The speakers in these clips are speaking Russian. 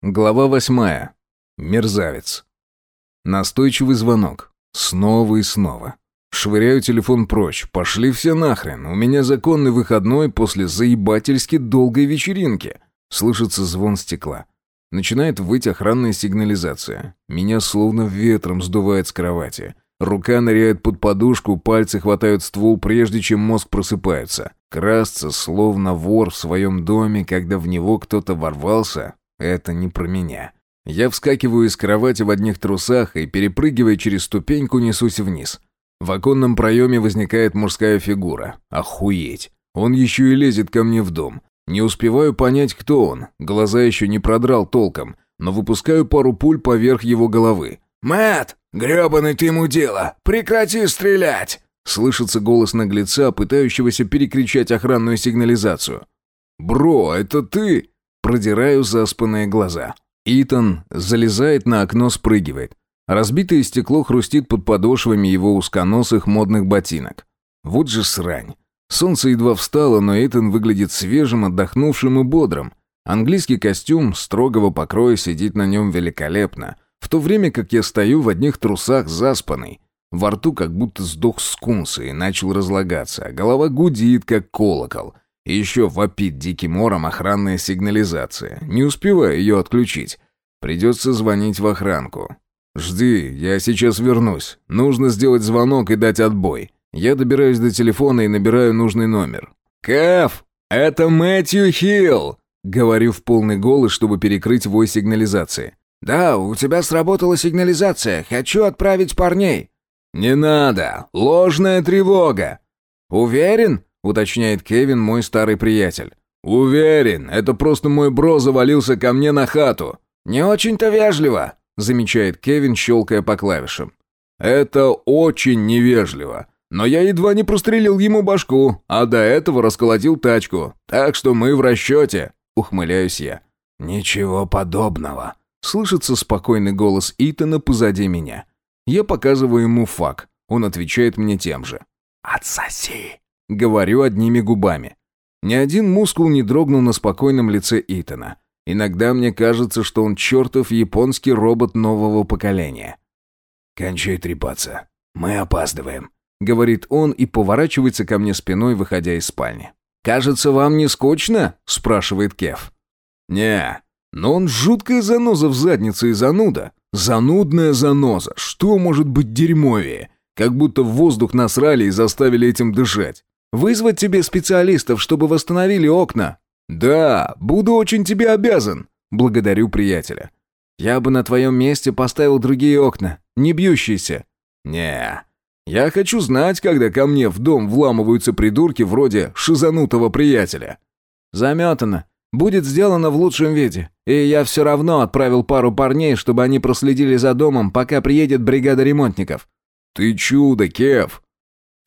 Глава восьмая. Мерзавец. Настойчивый звонок. Снова и снова. Швыряю телефон прочь. Пошли все нахрен. У меня законный выходной после заебательски долгой вечеринки. Слышится звон стекла. Начинает выть охранная сигнализация. Меня словно ветром сдувает с кровати. Рука ныряет под подушку, пальцы хватают ствол, прежде чем мозг просыпается. Красться, словно вор в своем доме, когда в него кто-то ворвался, это не про меня. Я вскакиваю из кровати в одних трусах и, перепрыгивая через ступеньку, несусь вниз. В оконном проеме возникает мужская фигура. Охуеть. Он еще и лезет ко мне в дом. Не успеваю понять, кто он. Глаза еще не продрал толком, но выпускаю пару пуль поверх его головы. Мэт, грёбаный ты ему дело! Прекрати стрелять!» Слышится голос наглеца, пытающегося перекричать охранную сигнализацию. «Бро, это ты?» Продираю заспанные глаза. Итан залезает на окно, спрыгивает. Разбитое стекло хрустит под подошвами его узконосых модных ботинок. Вот же срань. Солнце едва встало, но Итан выглядит свежим, отдохнувшим и бодрым. Английский костюм строгого покроя сидит на нем великолепно, в то время как я стою в одних трусах заспанный. Во рту как будто сдох скунс и начал разлагаться, а голова гудит, как колокол — еще вопит диким ором охранная сигнализация. Не успеваю ее отключить. Придется звонить в охранку. «Жди, я сейчас вернусь. Нужно сделать звонок и дать отбой». Я добираюсь до телефона и набираю нужный номер. «Кэф, это Мэтью Хилл!» Говорю в полный голос, чтобы перекрыть вой сигнализации. «Да, у тебя сработала сигнализация. Хочу отправить парней». «Не надо. Ложная тревога». «Уверен?» Уточняет Кевин, мой старый приятель. «Уверен, это просто мой бро завалился ко мне на хату». «Не очень-то вежливо», замечает Кевин, щелкая по клавишам. «Это очень невежливо. Но я едва не прострелил ему башку, а до этого расколотил тачку. Так что мы в расчете», — ухмыляюсь я. «Ничего подобного», — слышится спокойный голос Итана позади меня. Я показываю ему фак. Он отвечает мне тем же. «Отсоси!» Говорю одними губами. Ни один мускул не дрогнул на спокойном лице Итана. Иногда мне кажется, что он чертов японский робот нового поколения. «Кончай трепаться. Мы опаздываем», — говорит он и поворачивается ко мне спиной, выходя из спальни. «Кажется, вам не скучно?» — спрашивает Кев. «Не, но он жуткая заноза в заднице и зануда. Занудная заноза. Что может быть дерьмовее? Как будто воздух насрали и заставили этим дышать. Вызвать тебе специалистов, чтобы восстановили окна?» «Да, буду очень тебе обязан». «Благодарю приятеля». «Я бы на твоем месте поставил другие окна, не бьющиеся». «Не, я хочу знать, когда ко мне в дом вламываются придурки вроде шизанутого приятеля». «Заметано. Будет сделано в лучшем виде. И я все равно отправил пару парней, чтобы они проследили за домом, пока приедет бригада ремонтников». «Ты чудо, Кев!»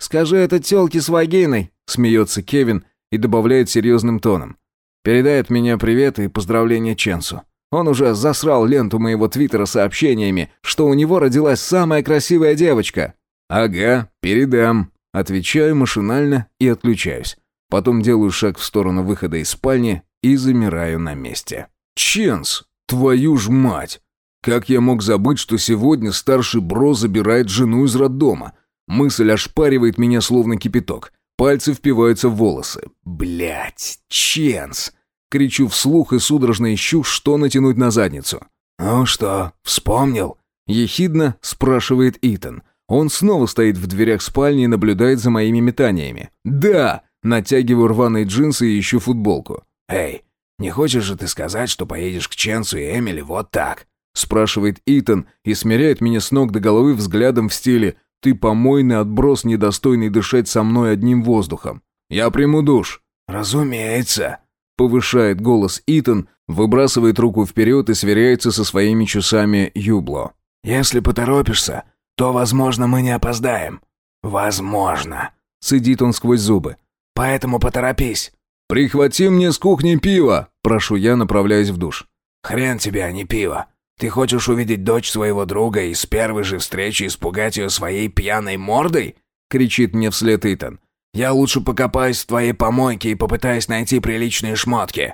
«Скажи это тёлке с вагиной», — смеется Кевин и добавляет серьезным тоном. Передает меня привет и поздравления Ченсу. Он уже засрал ленту моего твиттера сообщениями, что у него родилась самая красивая девочка. «Ага, передам», — отвечаю машинально и отключаюсь. Потом делаю шаг в сторону выхода из спальни и замираю на месте. «Ченс, твою ж мать! Как я мог забыть, что сегодня старший бро забирает жену из роддома? Мысль ошпаривает меня словно кипяток. Пальцы впиваются в волосы. Блять, Ченс! Кричу вслух и судорожно ищу, что натянуть на задницу. «Ну что, вспомнил?» Ехидно спрашивает Итан. Он снова стоит в дверях спальни и наблюдает за моими метаниями. «Да!» Натягиваю рваные джинсы и ищу футболку. «Эй, не хочешь же ты сказать, что поедешь к Ченсу и Эмили вот так?» Спрашивает Итан и смиряет меня с ног до головы взглядом в стиле ты помойный отброс, недостойный дышать со мной одним воздухом. Я приму душ». «Разумеется», — повышает голос Итан, выбрасывает руку вперед и сверяется со своими часами Юбло. «Если поторопишься, то, возможно, мы не опоздаем». «Возможно», — цедит он сквозь зубы. «Поэтому поторопись». «Прихвати мне с кухни пиво», — прошу я, направляясь в душ. «Хрен тебе, а не пиво. Ты хочешь увидеть дочь своего друга и с первой же встречи испугать ее своей пьяной мордой?» — кричит мне вслед Итан. «Я лучше покопаюсь в твоей помойке и попытаюсь найти приличные шмотки».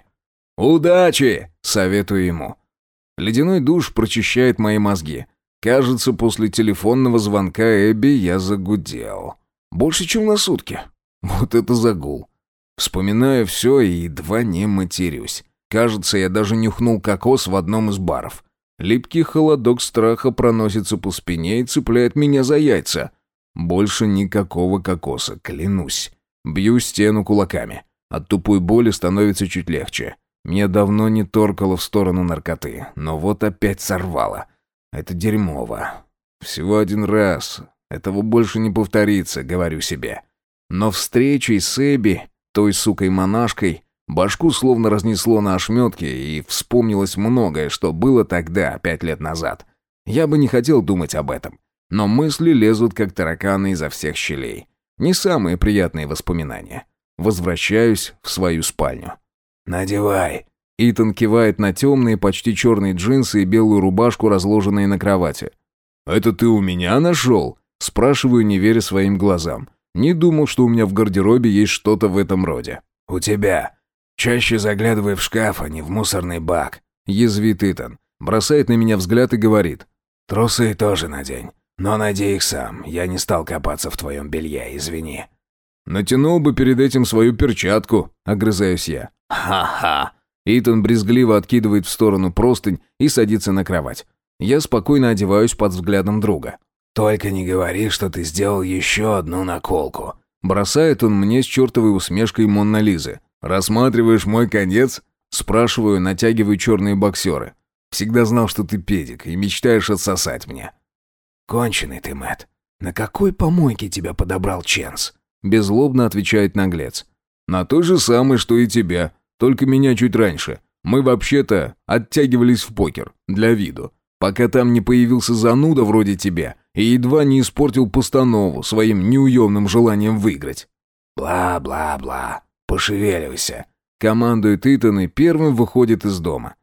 «Удачи!» — советую ему. Ледяной душ прочищает мои мозги. Кажется, после телефонного звонка Эбби я загудел. Больше, чем на сутки. Вот это загул. Вспоминаю все и едва не матерюсь. Кажется, я даже нюхнул кокос в одном из баров. Липкий холодок страха проносится по спине и цепляет меня за яйца. Больше никакого кокоса, клянусь. Бью стену кулаками. От тупой боли становится чуть легче. Мне давно не торкало в сторону наркоты, но вот опять сорвало. Это дерьмово. Всего один раз. Этого больше не повторится, говорю себе. Но встречей с Эбби, той сукой-монашкой, башку словно разнесло на ошметки, и вспомнилось многое, что было тогда, пять лет назад. Я бы не хотел думать об этом. Но мысли лезут, как тараканы изо всех щелей. Не самые приятные воспоминания. Возвращаюсь в свою спальню. «Надевай». Итан кивает на темные, почти черные джинсы и белую рубашку, разложенные на кровати. «Это ты у меня нашел?» Спрашиваю, не веря своим глазам. Не думал, что у меня в гардеробе есть что-то в этом роде. «У тебя. Чаще заглядывай в шкаф, а не в мусорный бак», — язвит Итан. Бросает на меня взгляд и говорит. «Трусы тоже надень. Но надей их сам. Я не стал копаться в твоем белье, извини». «Натянул бы перед этим свою перчатку», — огрызаюсь я. «Ха-ха!» Итан брезгливо откидывает в сторону простынь и садится на кровать. Я спокойно одеваюсь под взглядом друга. «Только не говори, что ты сделал еще одну наколку». Бросает он мне с чертовой усмешкой Монна Лизы. «Рассматриваешь мой конец?» Спрашиваю, натягиваю черные боксеры. «Всегда знал, что ты педик и мечтаешь отсосать мне». «Конченый ты, Мэт. На какой помойке тебя подобрал Ченс?» Безлобно отвечает наглец. «На той же самой, что и тебя, только меня чуть раньше. Мы вообще-то оттягивались в покер, для виду. Пока там не появился зануда вроде тебя и едва не испортил постанову своим неуемным желанием выиграть». «Бла-бла-бла, пошевеливайся», — командует Итан и первым выходит из дома.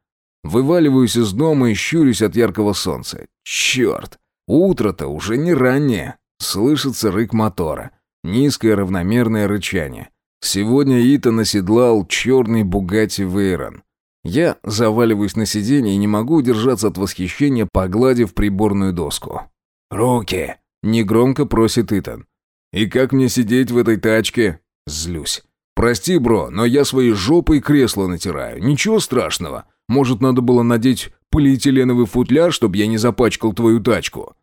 Вываливаюсь из дома и щурюсь от яркого солнца. Черт, утро-то уже не раннее. Слышится рык мотора. Низкое равномерное рычание. Сегодня Итан оседлал черный Бугатти Вейрон. Я заваливаюсь на сиденье и не могу удержаться от восхищения, погладив приборную доску. «Руки!» — негромко просит Итан. «И как мне сидеть в этой тачке?» Злюсь. «Прости, бро, но я своей жопой кресло натираю. Ничего страшного. Может, надо было надеть полиэтиленовый футляр, чтобы я не запачкал твою тачку?»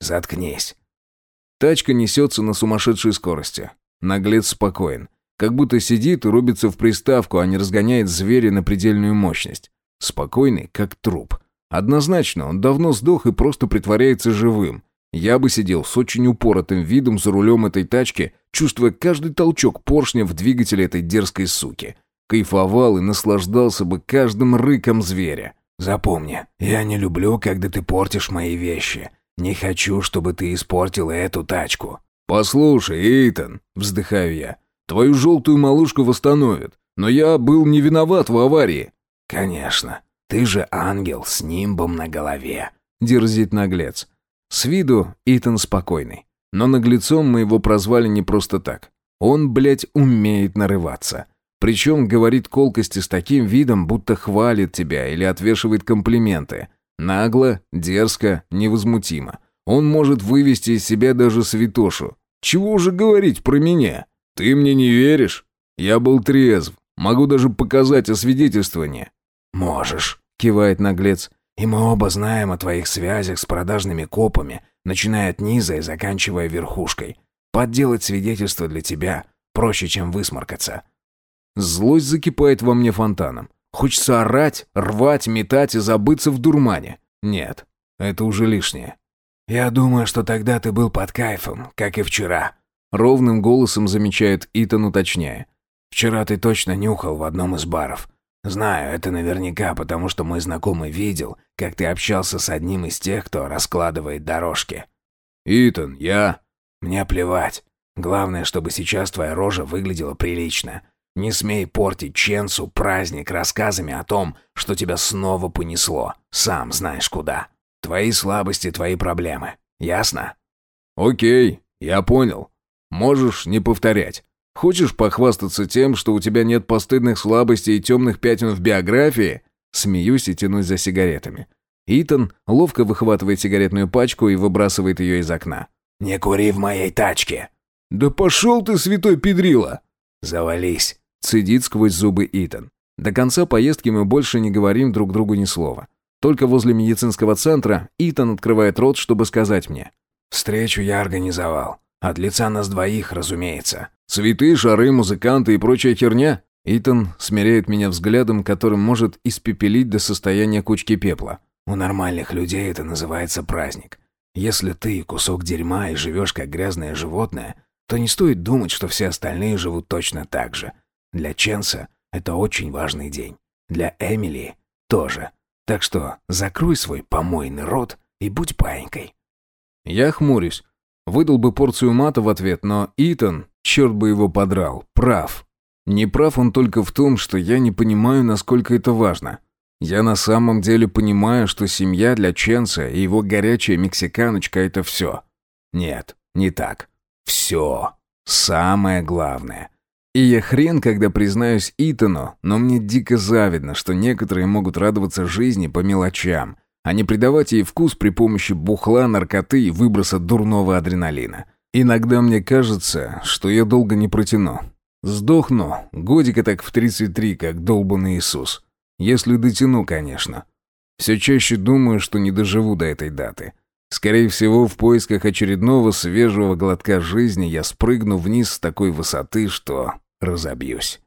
«Заткнись. Тачка несется на сумасшедшей скорости. Наглец спокоен. Как будто сидит и рубится в приставку, а не разгоняет зверя на предельную мощность. Спокойный, как труп. Однозначно, он давно сдох и просто притворяется живым. Я бы сидел с очень упоротым видом за рулем этой тачки, чувствуя каждый толчок поршня в двигателе этой дерзкой суки. Кайфовал и наслаждался бы каждым рыком зверя. «Запомни, я не люблю, когда ты портишь мои вещи. «Не хочу, чтобы ты испортил эту тачку». «Послушай, Эйтон», — вздыхаю я, — «твою желтую малышку восстановят, но я был не виноват в аварии». «Конечно, ты же ангел с нимбом на голове», — дерзит наглец. С виду Итан спокойный, но наглецом мы его прозвали не просто так. Он, блядь, умеет нарываться. Причем говорит колкости с таким видом, будто хвалит тебя или отвешивает комплименты. Нагло, дерзко, невозмутимо. Он может вывести из себя даже святошу. Чего уже говорить про меня? Ты мне не веришь? Я был трезв. Могу даже показать освидетельствование. Можешь, кивает наглец. И мы оба знаем о твоих связях с продажными копами, начиная от низа и заканчивая верхушкой. Подделать свидетельство для тебя проще, чем высморкаться. Злость закипает во мне фонтаном. Хочется орать, рвать, метать и забыться в дурмане. Нет, это уже лишнее. «Я думаю, что тогда ты был под кайфом, как и вчера», — ровным голосом замечает Итан, уточняя. «Вчера ты точно нюхал в одном из баров. Знаю, это наверняка, потому что мой знакомый видел, как ты общался с одним из тех, кто раскладывает дорожки». «Итан, я...» «Мне плевать. Главное, чтобы сейчас твоя рожа выглядела прилично. Не смей портить Ченсу праздник рассказами о том, что тебя снова понесло, сам знаешь куда. Твои слабости, твои проблемы. Ясно? Окей, я понял. Можешь не повторять. Хочешь похвастаться тем, что у тебя нет постыдных слабостей и темных пятен в биографии? Смеюсь и тянусь за сигаретами. Итан ловко выхватывает сигаретную пачку и выбрасывает ее из окна. «Не кури в моей тачке!» «Да пошел ты, святой педрила!» «Завались!» — цедит сквозь зубы Итан. До конца поездки мы больше не говорим друг другу ни слова. Только возле медицинского центра Итан открывает рот, чтобы сказать мне. «Встречу я организовал. От лица нас двоих, разумеется». «Цветы, шары, музыканты и прочая херня?» Итан смиряет меня взглядом, которым может испепелить до состояния кучки пепла. «У нормальных людей это называется праздник. Если ты кусок дерьма и живешь как грязное животное, то не стоит думать, что все остальные живут точно так же. Для Ченса это очень важный день. Для Эмили тоже. Так что закрой свой помойный рот и будь паинькой». Я хмурюсь. Выдал бы порцию мата в ответ, но Итан, черт бы его подрал, прав. Не прав он только в том, что я не понимаю, насколько это важно. Я на самом деле понимаю, что семья для Ченса и его горячая мексиканочка – это все. Нет, не так. Все. Самое главное. И я хрен, когда признаюсь Итану, но мне дико завидно, что некоторые могут радоваться жизни по мелочам, а не придавать ей вкус при помощи бухла, наркоты и выброса дурного адреналина. Иногда мне кажется, что я долго не протяну. Сдохну, годика так в 33, как долбанный Иисус. Если дотяну, конечно. Все чаще думаю, что не доживу до этой даты. Скорее всего, в поисках очередного свежего глотка жизни я спрыгну вниз с такой высоты, что разобьюсь.